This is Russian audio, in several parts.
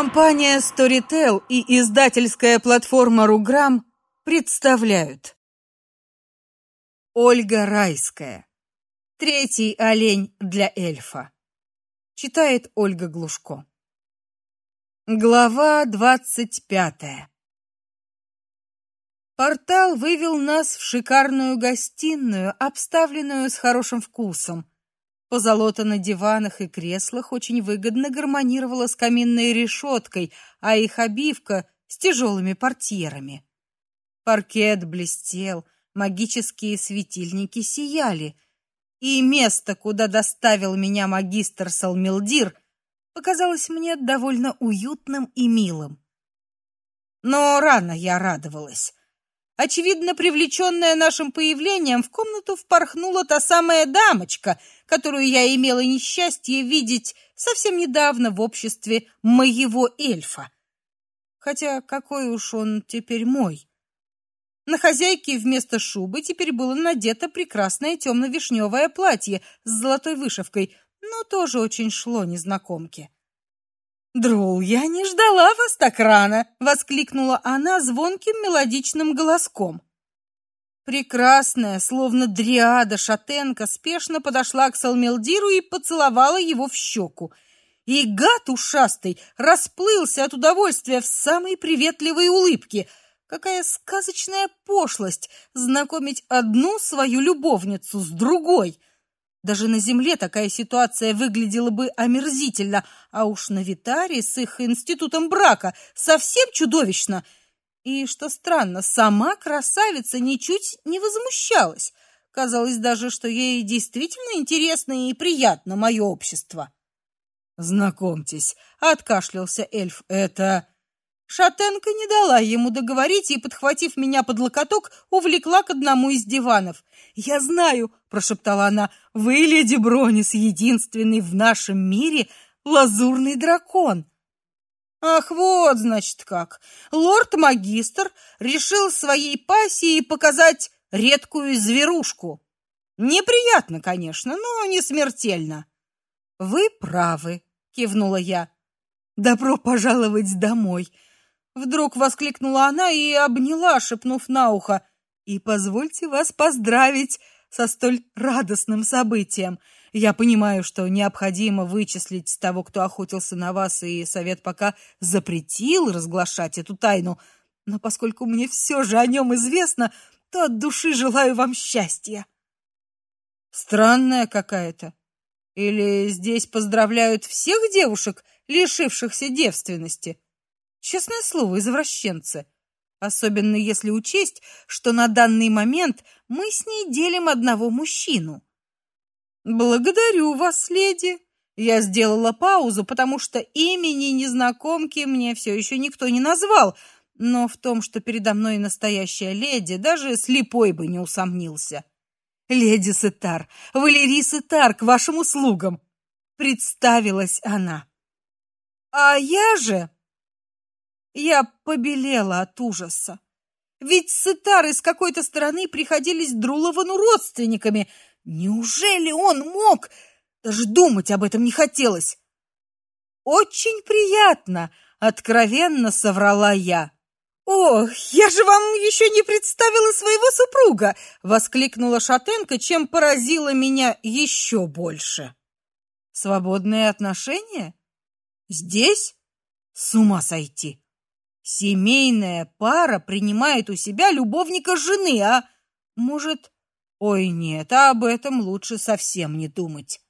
Компания Storytel и издательская платформа Руграм представляют Ольга Райская. Третий олень для эльфа. Читает Ольга Глушко. Глава двадцать пятая. Портал вывел нас в шикарную гостиную, обставленную с хорошим вкусом. Позолота на диванах и креслах очень выгодно гармонировала с каминной решеткой, а их обивка с тяжелыми портьерами. Паркет блестел, магические светильники сияли, и место, куда доставил меня магистр Салмилдир, показалось мне довольно уютным и милым. Но рано я радовалась. Очевидно, привлеченная нашим появлением, в комнату впорхнула та самая дамочка, которую я имела несчастье видеть совсем недавно в обществе моего эльфа. Хотя какой уж он теперь мой. На хозяйке вместо шубы теперь было надето прекрасное темно-вишневое платье с золотой вышивкой, но тоже очень шло незнакомке. «Друл, я не ждала вас так рано!» — воскликнула она звонким мелодичным голоском. Прекрасная, словно дриада шатенка, спешно подошла к Салмелдиру и поцеловала его в щеку. И гад ушастый расплылся от удовольствия в самой приветливой улыбке. Какая сказочная пошлость знакомить одну свою любовницу с другой! Даже на земле такая ситуация выглядела бы омерзительно, а уж на Витаре с их институтом брака совсем чудовищно. И что странно, сама красавица ничуть не возмущалась. Казалось даже, что ей действительно интересно и приятно мое общество. Знакомьтесь, откашлялся эльф. Это Шатенка не дала ему договорить и, подхватив меня под локоток, увлекла к одному из диванов. "Я знаю", прошептала она. "Вы, леди Бронис, единственный в нашем мире лазурный дракон". Ах, вот, значит, как. Лорд-магистр решил своей пассии показать редкую зверушку. Неприятно, конечно, но не смертельно. Вы правы, кивнула я. Добро пожаловать домой. Вдруг воскликнула она и обняла, шепнув на ухо: "И позвольте вас поздравить со столь радостным событием. Я понимаю, что необходимо вычислить того, кто охотился на вас, и совет пока запретил разглашать эту тайну, но поскольку мне все же о нем известно, то от души желаю вам счастья". Странная какая-то. Или здесь поздравляют всех девушек, лишившихся девственности? Честное слово, извращенцы. Особенно если учесть, что на данный момент мы с ней делим одного мужчину. Благодарю вас, леди. Я сделала паузу, потому что имени незнакомки мне все еще никто не назвал, но в том, что передо мной настоящая леди, даже слепой бы не усомнился. Леди Сетар, Валерий Сетар, к вашим услугам, представилась она. А я же я побелела от ужаса. Ведь сытары с какой-то стороны приходились Друловану родственниками. Неужели он мог? Даже думать об этом не хотелось. Очень приятно, откровенно соврала я. Ох, я же вам еще не представила своего супруга, воскликнула Шатенко, чем поразила меня еще больше. Свободные отношения? Здесь? С ума сойти. Семейная пара принимает у себя любовника жены, а может, ой, нет, об этом лучше совсем не думать.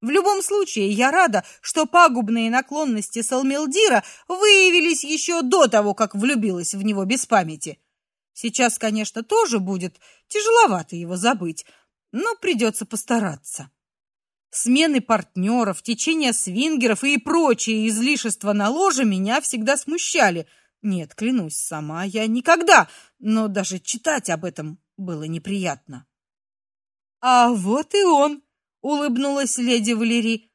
В любом случае, я рада, что пагубные наклонности Салмелдира выявились еще до того, как влюбилась в него без памяти. Сейчас, конечно, тоже будет тяжеловато его забыть, но придется постараться. Смены партнеров, течение свингеров и прочие излишества на ложе меня всегда смущали. Нет, клянусь, сама я никогда, но даже читать об этом было неприятно. А вот и он, улыбнулась леди Валерий.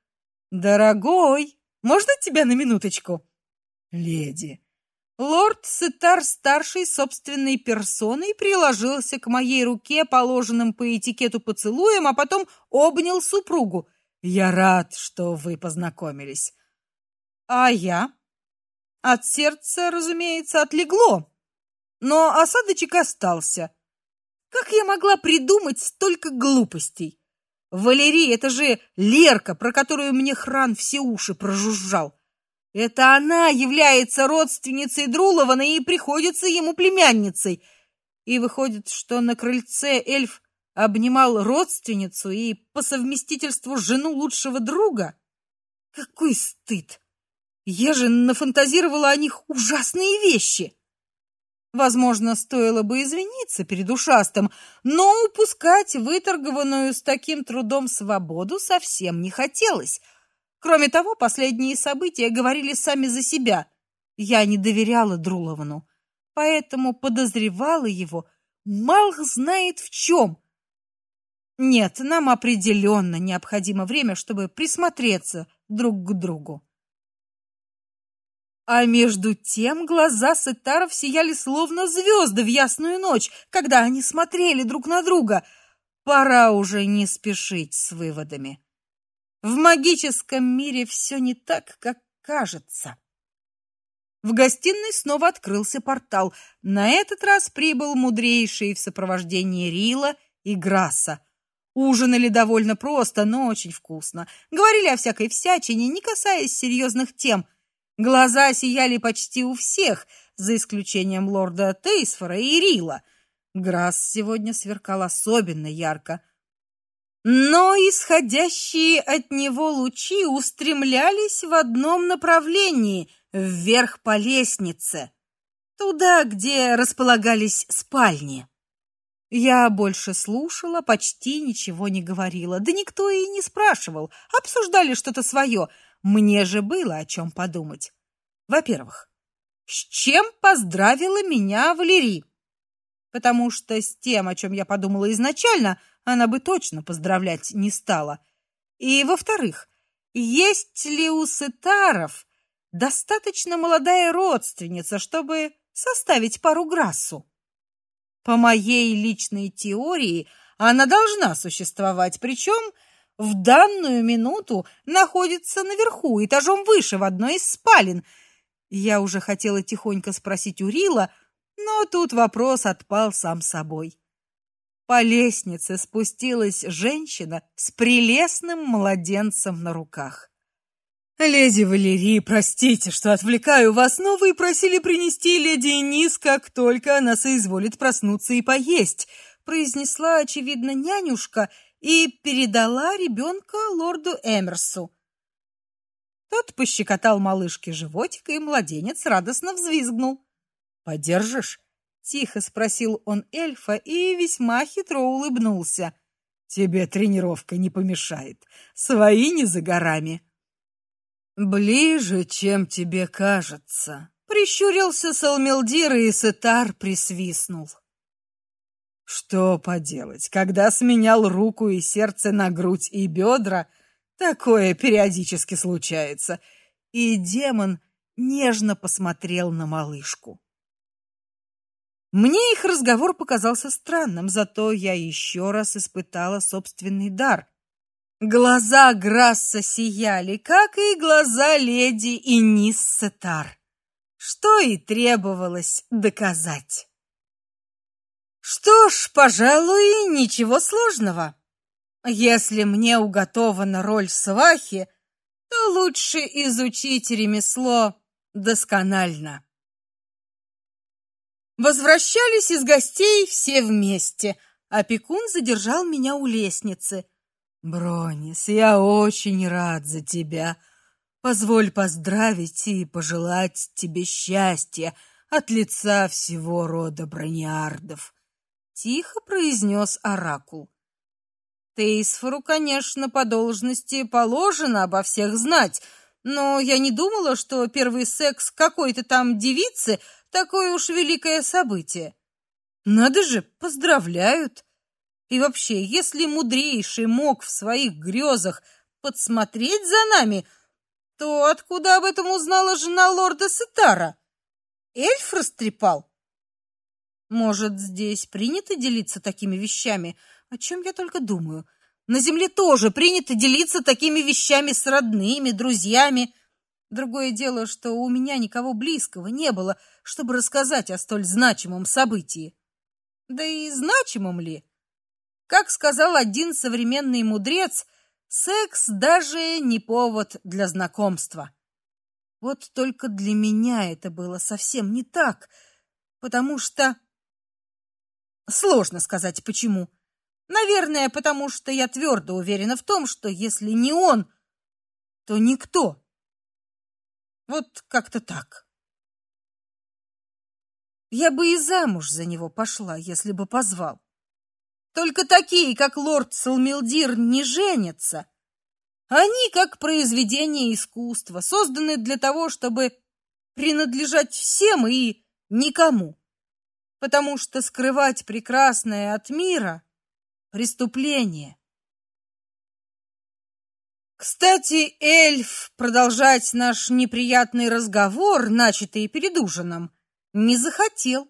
Дорогой, можно тебя на минуточку? Леди. Лорд Сетар старший собственной персоной приложился к моей руке положенным по этикету поцелуем, а потом обнял супругу. Я рад, что вы познакомились. А я? От сердца, разумеется, отлегло, но осадочек остался. Как я могла придумать столько глупостей? Валерий, это же Лерка, про которую мне Хран все уши прожужжал. Это она является родственницей Друлована и приходится ему племянницей. И выходит, что на крыльце эльф обнимал родственницу и по совместительству жену лучшего друга. Какой стыд! Я же нафантазировала о них ужасные вещи. Возможно, стоило бы извиниться перед ушастым, но упускать выторгованную с таким трудом свободу совсем не хотелось. Кроме того, последние события говорили сами за себя. Я не доверяла Друловану, поэтому подозревала его, мало знает в чем. Нет, нам определенно необходимо время, чтобы присмотреться друг к другу. А между тем глаза сетаров сияли словно звезды в ясную ночь, когда они смотрели друг на друга. Пора уже не спешить с выводами. В магическом мире все не так, как кажется. В гостиной снова открылся портал. На этот раз прибыл мудрейший в сопровождении Рила и Грасса. Ужинали довольно просто, но очень вкусно. Говорили о всякой всячине, не касаясь серьезных тем – Глаза сияли почти у всех, за исключением лорда Тейсфора и Рила. Грасс сегодня сверкал особенно ярко. Но исходящие от него лучи устремлялись в одном направлении, вверх по лестнице, туда, где располагались спальни. Я больше слушала, почти ничего не говорила, да никто и не спрашивал. Обсуждали что-то свое — мне же было о чем подумать. Во-первых, с чем поздравила меня Валерий? Потому что с тем, о чем я подумала изначально, она бы точно поздравлять не стала. И во-вторых, есть ли у Сетаров достаточно молодая родственница, чтобы составить пару грассу? По моей личной теории, она должна существовать, причем в данную минуту находится наверху, этажом выше, в одной из спален. Я уже хотела тихонько спросить у Рила, но тут вопрос отпал сам собой. По лестнице спустилась женщина с прелестным младенцем на руках. Леди Валерий, простите, что отвлекаю вас, но вы просили принести леди Низ, как только она соизволит проснуться и поесть, произнесла очевидно нянюшка и передала ребенка лорду Эмерсу. Тот пощекотал малышке животик, и младенец радостно взвизгнул. "Подержишь?" тихо спросил он эльфа и весьма хитро улыбнулся. "Тебе тренировка не помешает. Свои не за горами". "Ближе, чем тебе кажется", прищурился Салмелдир, и Сетар присвистнул. Что поделать, когда сменял руку и сердце на грудь и бедра, такое периодически случается. И демон нежно посмотрел на малышку. Мне их разговор показался странным, зато я еще раз испытала собственный дар. Глаза Грасса сияли, как и глаза леди Инис Сетар, что и требовалось доказать. Что ж, пожалуй, ничего сложного. Если мне уготована роль свахи, то лучше изучить ремесло досконально. Возвращались из гостей все вместе. Опекун задержал меня у лестницы. Бронис, я очень рад за тебя. Позволь поздравить и пожелать тебе счастья от лица всего рода брониардов тихо произнес оракул. Тейсфору, конечно, по должности положено обо всех знать, но я не думала, что первый секс какой-то там девицы такое уж великое событие. Надо же, поздравляют. И вообще, если мудрейший мог в своих грезах подсмотреть за нами, то откуда об этом узнала жена лорда Сетара? Эльф растрепал. Может, здесь принято делиться такими вещами? О чем я только думаю. На земле тоже принято делиться такими вещами с родными, друзьями. Другое дело, что у меня никого близкого не было, чтобы рассказать о столь значимом событии. Да и значимом ли? Как сказал один современный мудрец, секс даже не повод для знакомства. Вот только для меня это было совсем не так, потому что сложно сказать почему. Наверное, потому что я твердо уверена в том, что если не он, то никто. Вот как-то так. Я бы и замуж за него пошла, если бы позвал. Только такие, как лорд Салмилдир, не женятся. Они как произведение искусства, созданы для того, чтобы принадлежать всем и никому. Потому что скрывать прекрасное от мира преступление. Кстати, эльф продолжать наш неприятный разговор, начатый перед ужином, не захотел.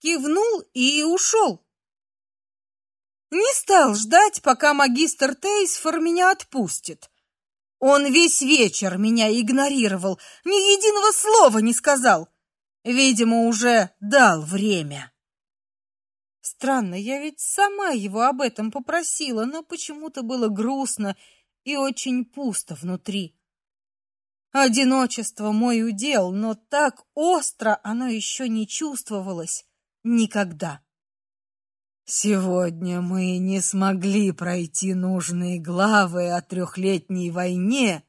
Кивнул и ушел. Не стал ждать, пока магистр Тейсфор меня отпустит. Он весь вечер меня игнорировал, ни единого слова не сказал. Видимо, уже дал время. Странно, я ведь сама его об этом попросила, но почему-то было грустно и очень пусто внутри. Одиночество мой удел, но так остро оно еще не чувствовалось никогда. Сегодня мы не смогли пройти нужные главы о трехлетней войне.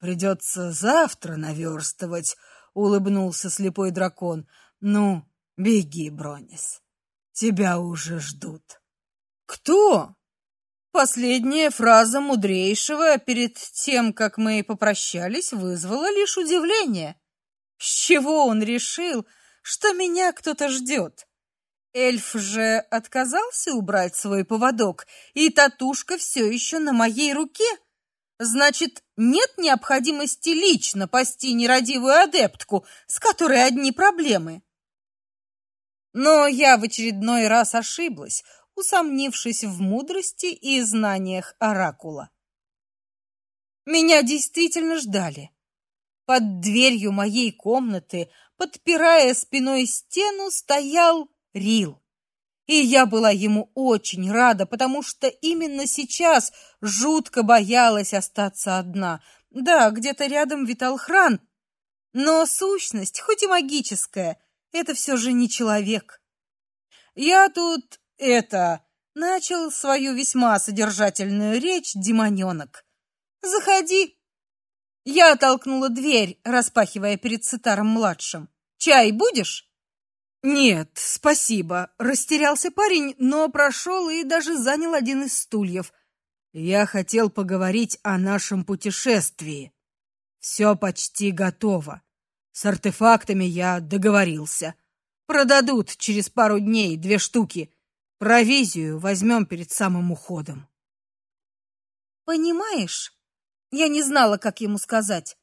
Придется завтра наверстывать, улыбнулся слепой дракон. Ну, беги, Бронис. Тебя уже ждут. Кто? Последняя фраза мудрейшего перед тем, как мы попрощались, вызвала лишь удивление. С чего он решил, что меня кто-то ждет? Эльф же отказался убрать свой поводок, и татушка все еще на моей руке. Значит, нет необходимости лично пасти нерадивую адептку, с которой одни проблемы. Но я в очередной раз ошиблась усомнившись в мудрости и знаниях оракула. Меня действительно ждали. Под дверью моей комнаты, подпирая спиной стену, стоял Рил. И я была ему очень рада, потому что именно сейчас жутко боялась остаться одна. Да, где-то рядом витал хран, но сущность, хоть и магическая, это все же не человек. Я тут это начал свою весьма содержательную речь демонёнок. Заходи. Я толкнула дверь, распахивая перед Ситаром младшим. Чай будешь? Нет, спасибо, растерялся парень, но прошел и даже занял один из стульев. Я хотел поговорить о нашем путешествии. Все почти готово. С артефактами я договорился. Продадут через пару дней две штуки. Провизию возьмем перед самым уходом. Понимаешь? Я не знала, как ему сказать.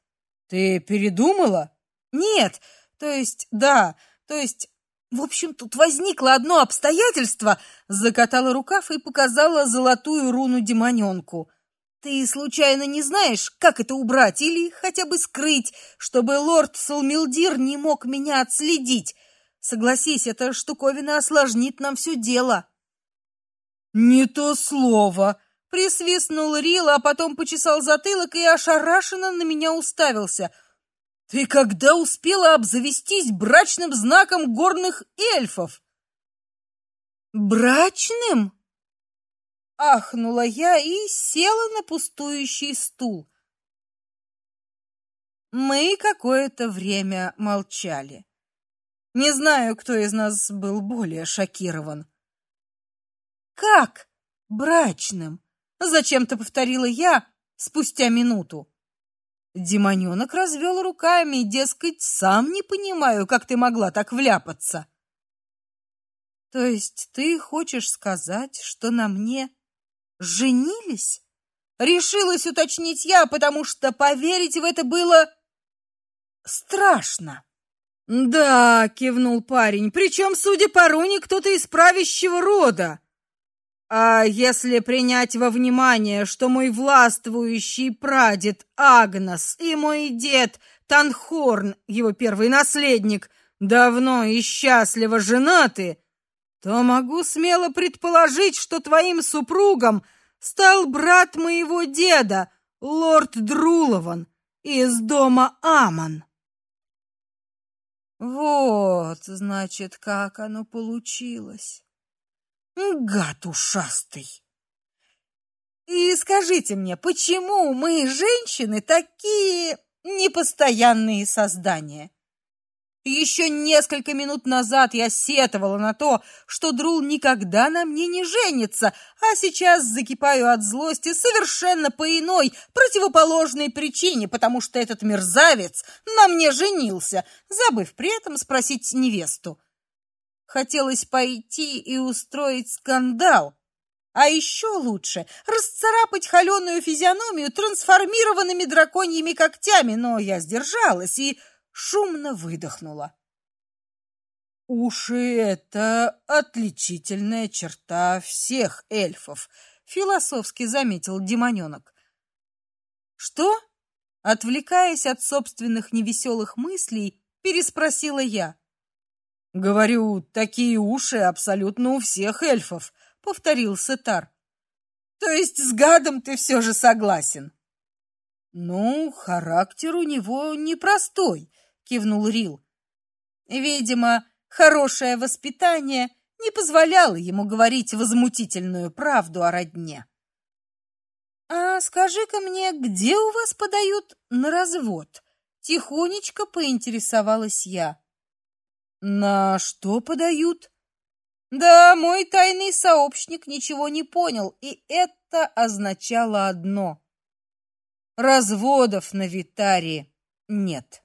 Ты передумала? Нет, то есть, да, то есть, в общем, тут возникло одно обстоятельство, закатала рукав и показала золотую руну демонёнку. Ты случайно не знаешь, как это убрать или хотя бы скрыть, чтобы лорд Салмилдир не мог меня отследить? Согласись, эта штуковина осложнит нам все дело. Не то слово, присвистнул Рил, а потом почесал затылок и ошарашенно на меня уставился. Ты когда успела обзавестись брачным знаком горных эльфов? Брачным? ахнула я и села на пустующий стул. Мы какое-то время молчали. Не знаю, кто из нас был более шокирован. Как? Брачным? Зачем-то повторила я спустя минуту. Демонёнок развел руками, дескать, сам не понимаю, как ты могла так вляпаться. То есть ты хочешь сказать, что на мне женились? Решилась уточнить я, потому что поверить в это было страшно. Да, кивнул парень. Причем, судя по руне, кто-то из правящего рода. А если принять во внимание, что мой властвующий прадед Агнос и мой дед Танхорн, его первый наследник, давно и счастливо женаты, то могу смело предположить, что твоим супругом стал брат моего деда, лорд Друлован, из дома Аман. Вот, значит, как оно получилось. Гад ушастый. И скажите мне, почему мы, женщины, такие непостоянные создания? Еще несколько минут назад я сетовала на то, что Друл никогда на мне не женится, а сейчас закипаю от злости совершенно по иной, противоположной причине, потому что этот мерзавец на мне женился, забыв при этом спросить невесту. Хотелось пойти и устроить скандал. А еще лучше расцарапать холеную физиономию трансформированными драконьими когтями, но я сдержалась и шумно выдохнула. Уши это отличительная черта всех эльфов, философски заметил демоненок. Что? Отвлекаясь от собственных невеселых мыслей, переспросила я. Говорю, такие уши абсолютно у всех эльфов, повторил Сетар. То есть с гадом ты все же согласен? Ну, характер у него непростой, кивнул Рил. Видимо, хорошее воспитание не позволяло ему говорить возмутительную правду о родне. А скажи-ка мне, где у вас подают на развод? Тихонечко поинтересовалась я. На что подают? Да, мой тайный сообщник ничего не понял, и это означало одно: разводов на Витарии нет.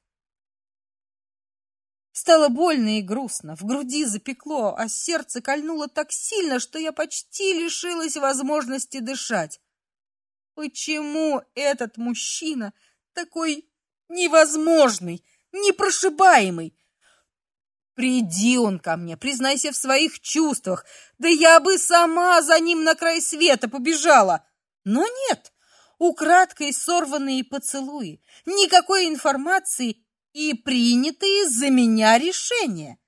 Стало больно и грустно, в груди запекло, а сердце кольнуло так сильно, что я почти лишилась возможности дышать. Почему этот мужчина такой невозможный, непрошибаемый? Приди он ко мне, признайся в своих чувствах. Да я бы сама за ним на край света побежала. Но нет. Украдкой сорванные поцелуи, никакой информации и принятые за меня решения.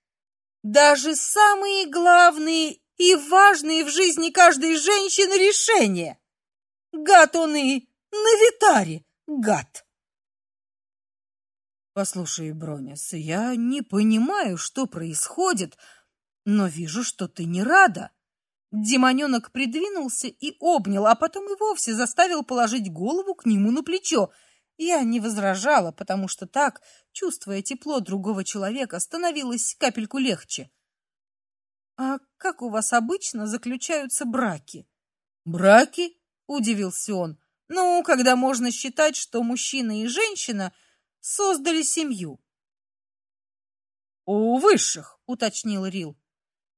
Даже самые главные и важные в жизни каждой женщины решения. Гад он и на витаре, гад. Послушай, Бронис, я не понимаю, что происходит, но вижу, что ты не рада. Демоненок придвинулся и обнял, а потом и вовсе заставил положить голову к нему на плечо. Я не возражала, потому что так, чувствуя тепло другого человека, становилось капельку легче. А как у вас обычно заключаются браки? Браки? удивился он. Ну, когда можно считать, что мужчина и женщина создали семью. У высших, уточнил Рил.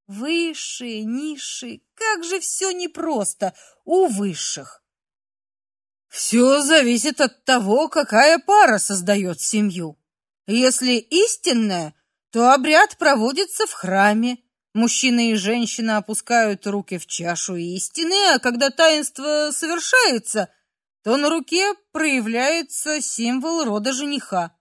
Высшие, низшие, как же все непросто у высших. Все зависит от того, какая пара создает семью. Если истинная, то обряд проводится в храме. Мужчина и женщина опускают руки в чашу истины, а когда таинство совершается, то на руке проявляется символ рода жениха.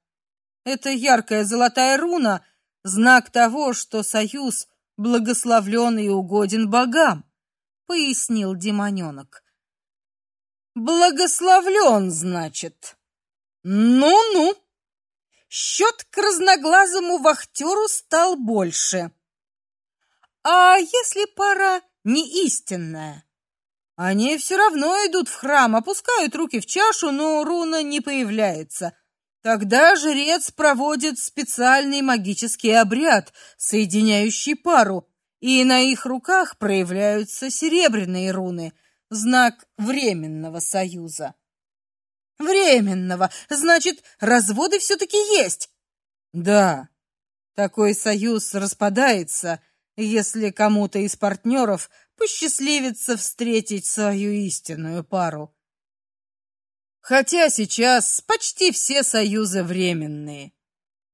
Это яркая золотая руна, знак того, что союз благословлен и угоден богам, пояснил демоненок. Благословлен, значит. Ну-ну. Счет к разноглазому вахтеру стал больше. А если пара не истинная? Они все равно идут в храм, опускают руки в чашу, но руна не появляется. Тогда жрец проводит специальный магический обряд, соединяющий пару, и на их руках проявляются серебряные руны, знак временного союза. Временного, значит, разводы все таки есть. Да. Такой союз распадается, если кому-то из партнеров посчастливится встретить свою истинную пару. Хотя сейчас почти все союзы временные.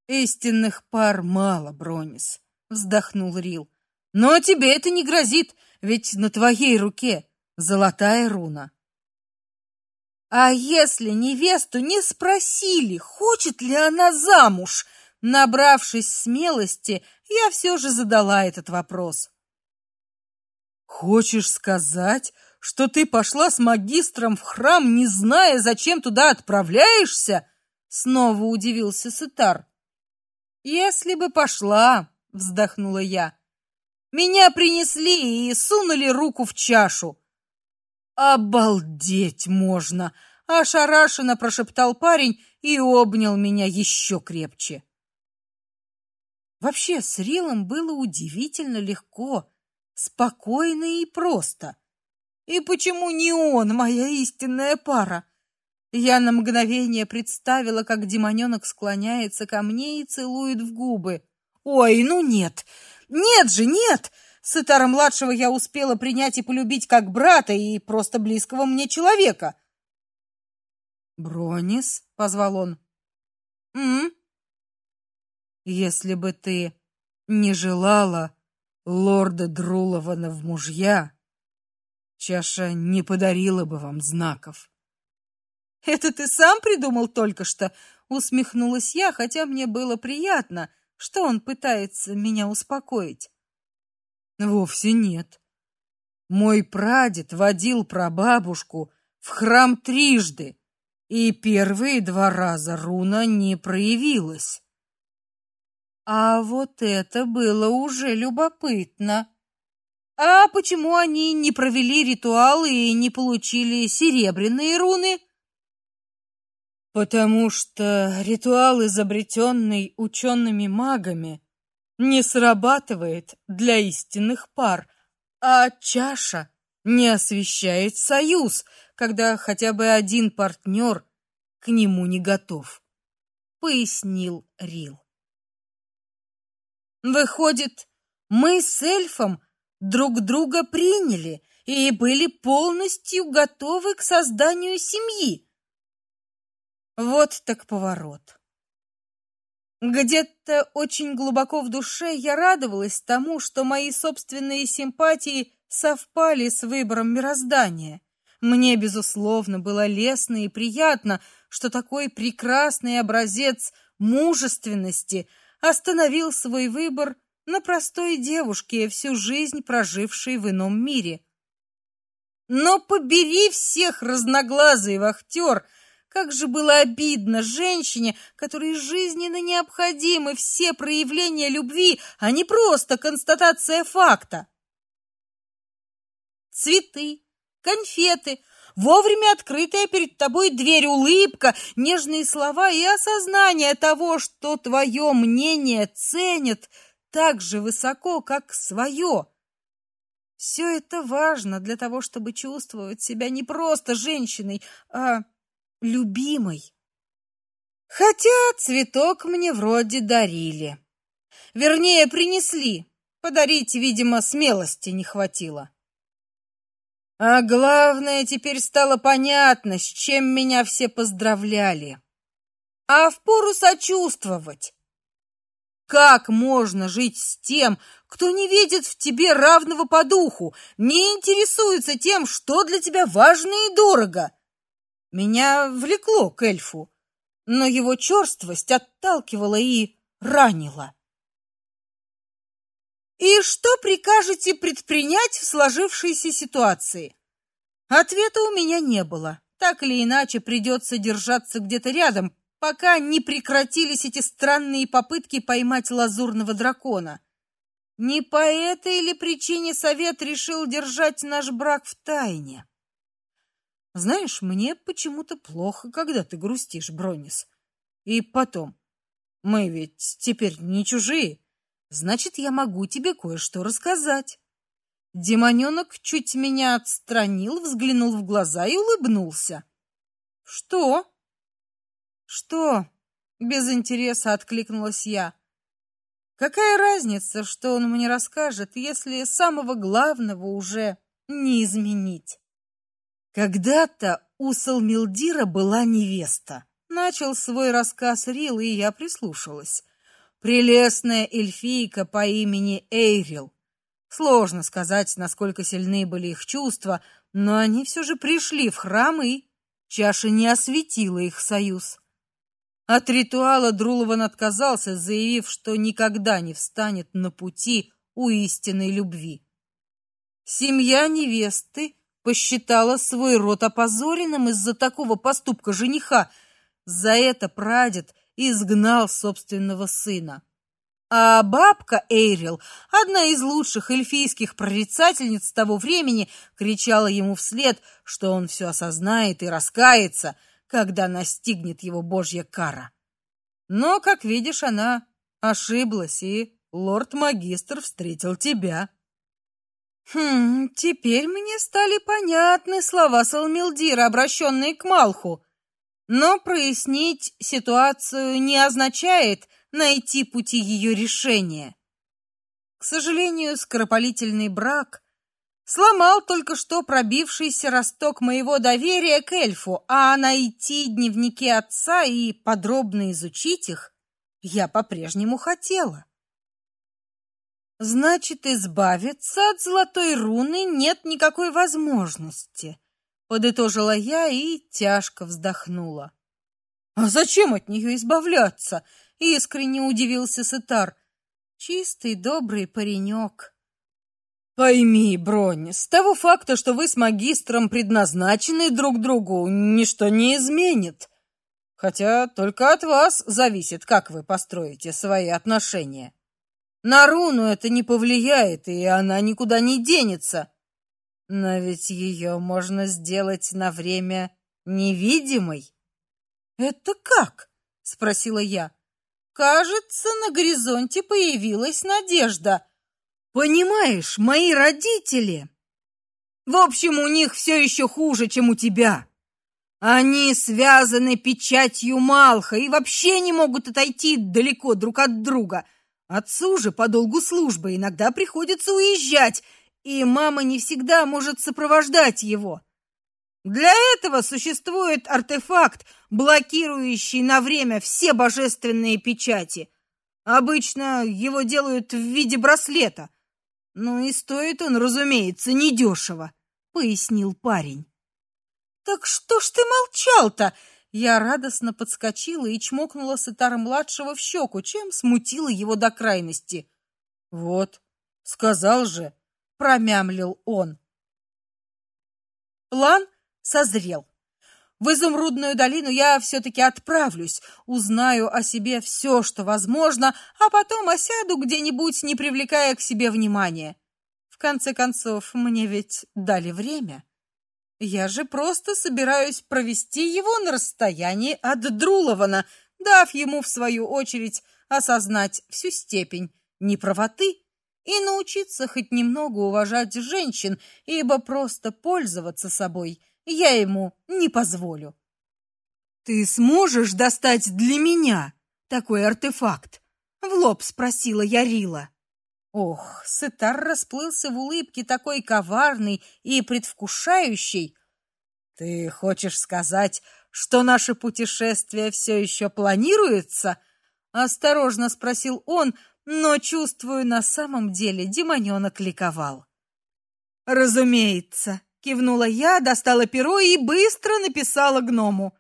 Истинных пар мало, Бронис, вздохнул Рил. Но тебе это не грозит, ведь на твоей руке золотая руна. А если невесту не спросили, хочет ли она замуж, набравшись смелости, я все же задала этот вопрос. Хочешь сказать, что ты пошла с магистром в храм, не зная, зачем туда отправляешься? Снова удивился Сытар. Если бы пошла, вздохнула я. Меня принесли и сунули руку в чашу. Обалдеть можно, ошарашенно прошептал парень и обнял меня еще крепче. Вообще, с Рилом было удивительно легко, спокойно и просто. И почему не он, моя истинная пара? Я на мгновение представила, как демонёнок склоняется ко мне и целует в губы. Ой, ну нет. Нет же, нет. Сытара младшего я успела принять и полюбить как брата и просто близкого мне человека. Бронис, позвал он. М? Если бы ты не желала лорда Друлована в мужья, чаша не подарила бы вам знаков. Это ты сам придумал только что, усмехнулась я, хотя мне было приятно, что он пытается меня успокоить. Вовсе нет. Мой прадед водил прабабушку в храм трижды, и первые два раза руна не проявилась. А вот это было уже любопытно. А почему они не провели ритуал и не получили серебряные руны? Потому что ритуал, изобретенный учеными магами, не срабатывает для истинных пар, а чаша не освещает союз, когда хотя бы один партнер к нему не готов, пояснил Рил. Выходит, мы с эльфом друг друга приняли и были полностью готовы к созданию семьи. Вот так поворот. Где-то очень глубоко в душе я радовалась тому, что мои собственные симпатии совпали с выбором мироздания. Мне безусловно было лестно и приятно, что такой прекрасный образец мужественности остановил свой выбор на простой девушке, всю жизнь прожившей в ином мире. Но побери всех разноглазый вахтер, как же было обидно женщине, которой жизненно необходимы все проявления любви, а не просто констатация факта. Цветы, конфеты, вовремя открытая перед тобой дверь, улыбка, нежные слова и осознание того, что твое мнение ценят так же высоко, как свое. Все это важно для того, чтобы чувствовать себя не просто женщиной, а любимой. Хотя цветок мне вроде дарили. Вернее, принесли. Подарить, видимо, смелости не хватило. А главное, теперь стало понятно, с чем меня все поздравляли. А впору сочувствовать. Как можно жить с тем, кто не видит в тебе равного по духу, не интересуется тем, что для тебя важно и дорого? Меня влекло к эльфу, но его черствость отталкивала и ранила. И что прикажете предпринять в сложившейся ситуации? Ответа у меня не было. Так или иначе придется держаться где-то рядом, пока не прекратились эти странные попытки поймать лазурного дракона. Не по этой ли причине совет решил держать наш брак в тайне? Знаешь, мне почему-то плохо, когда ты грустишь, Бронис. И потом, мы ведь теперь не чужие. Значит, я могу тебе кое-что рассказать. Демонёнок чуть меня отстранил, взглянул в глаза и улыбнулся. Что? Что? Без интереса откликнулась я. Какая разница, что он мне расскажет, если самого главного уже не изменить? Когда-то у Салмилдира была невеста. Начал свой рассказ Рил, и я прислушалась прелестная эльфийка по имени Эйрил. Сложно сказать, насколько сильны были их чувства, но они все же пришли в храм и чаша не осветила их союз. От ритуала Друлован отказался, заявив, что никогда не встанет на пути у истинной любви. Семья невесты посчитала свой род опозоренным из-за такого поступка жениха. За это прадед изгнал собственного сына. А бабка Эйрил, одна из лучших эльфийских прорицательниц того времени, кричала ему вслед, что он все осознает и раскается, когда настигнет его божья кара. Но, как видишь, она ошиблась, и лорд-магистр встретил тебя. Хм, теперь мне стали понятны слова Салмилдира, обращенные к Малху. Но прояснить ситуацию не означает найти пути ее решения. К сожалению, скоропалительный брак сломал только что пробившийся росток моего доверия к эльфу, а найти дневники отца и подробно изучить их я по-прежнему хотела. Значит, избавиться от золотой руны нет никакой возможности, подытожила я и тяжко вздохнула. А зачем от нее избавляться? искренне удивился Сетар. Чистый, добрый паренек. Пойми, Бронь, с того факта, что вы с магистром предназначены друг другу, ничто не изменит. Хотя только от вас зависит, как вы построите свои отношения. На руну это не повлияет, и она никуда не денется. Но ведь ее можно сделать на время невидимой. Это как? спросила я. Кажется, на горизонте появилась надежда. Понимаешь, мои родители В общем, у них все еще хуже, чем у тебя. Они связаны печатью Малха и вообще не могут отойти далеко друг от друга. Отцу же по долгу службы иногда приходится уезжать, и мама не всегда может сопровождать его. Для этого существует артефакт, блокирующий на время все божественные печати. Обычно его делают в виде браслета. Ну и стоит он, разумеется, недешево, пояснил парень. Так что ж ты молчал-то? Я радостно подскочила и чмокнула Сатара-младшего в щеку, чем смутила его до крайности. «Вот, сказал же», — промямлил он. План созрел. В Изумрудную долину я все-таки отправлюсь, узнаю о себе все, что возможно, а потом осяду где-нибудь, не привлекая к себе внимания. В конце концов, мне ведь дали время. Я же просто собираюсь провести его на расстоянии от Друлована, дав ему в свою очередь осознать всю степень неправоты и научиться хоть немного уважать женщин, ибо просто пользоваться собой я ему не позволю. Ты сможешь достать для меня такой артефакт? В лоб спросила Ярила. Ох, Сетар расплылся в улыбке такой коварной и предвкушающей. Ты хочешь сказать, что наше путешествие все еще планируется? осторожно спросил он, но чувствую, на самом деле демонёнок ликовал. Разумеется, кивнула я, достала перо и быстро написала гному: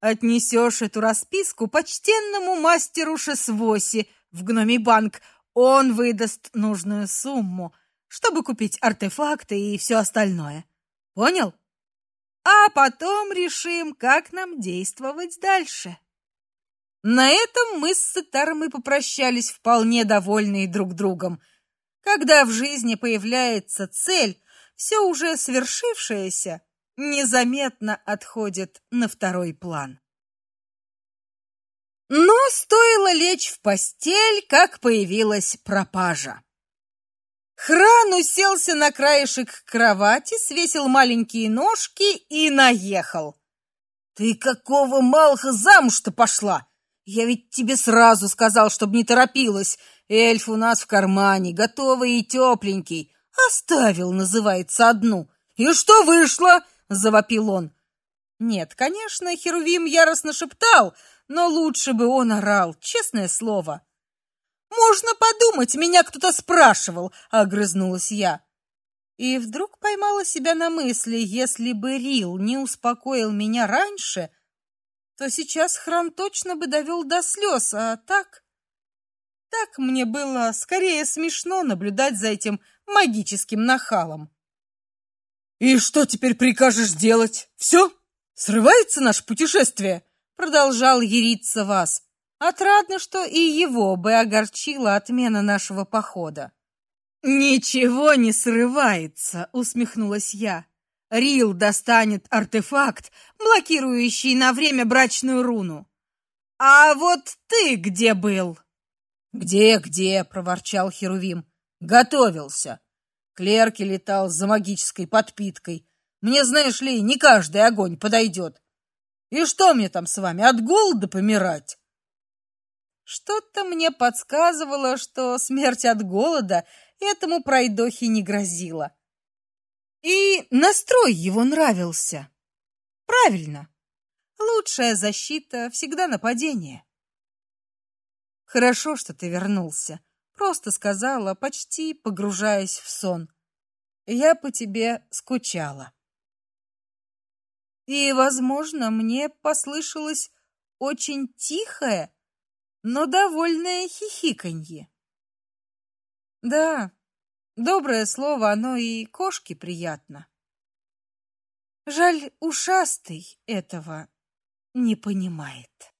Отнесешь эту расписку почтенному мастеру Шесвоси в гномий банк, он выдаст нужную сумму, чтобы купить артефакты и все остальное. Понял? А потом решим, как нам действовать дальше. На этом мы с Сетаром и попрощались вполне довольные друг другом. Когда в жизни появляется цель, все уже свершившееся незаметно отходит на второй план. Но стоило лечь в постель, как появилась пропажа. Хран уселся на краешек кровати, свесил маленькие ножки и наехал. Ты какого малха замуж-то пошла? Я ведь тебе сразу сказал, чтобы не торопилась. Эльф у нас в кармане, готовый и тепленький. Оставил, называется, одну. И что вышло? завопил он. Нет, конечно, Херувим яростно шептал, но лучше бы он орал, честное слово. Можно подумать, меня кто-то спрашивал, огрызнулась я. И вдруг поймала себя на мысли, если бы Рил не успокоил меня раньше, то сейчас храм точно бы довел до слез, а так... Так мне было скорее смешно наблюдать за этим магическим нахалом. «И что теперь прикажешь делать? Все? Срывается наше путешествие?» Продолжал ериться вас. Отрадно, что и его бы огорчила отмена нашего похода. «Ничего не срывается», — усмехнулась я. Рил достанет артефакт, блокирующий на время брачную руну. А вот ты где был? Где, где, проворчал Херувим. Готовился. Клерки летал за магической подпиткой. Мне, знаешь ли, не каждый огонь подойдет. И что мне там с вами от голода помирать? Что-то мне подсказывало, что смерть от голода этому пройдохе не грозила. И настрой его нравился. Правильно. Лучшая защита всегда нападение. Хорошо, что ты вернулся, просто сказала, почти погружаясь в сон. Я по тебе скучала. И, возможно, мне послышалось очень тихое, но довольное хихиканье. Да, Доброе слово, оно и кошке приятно. Жаль, ушастый этого не понимает.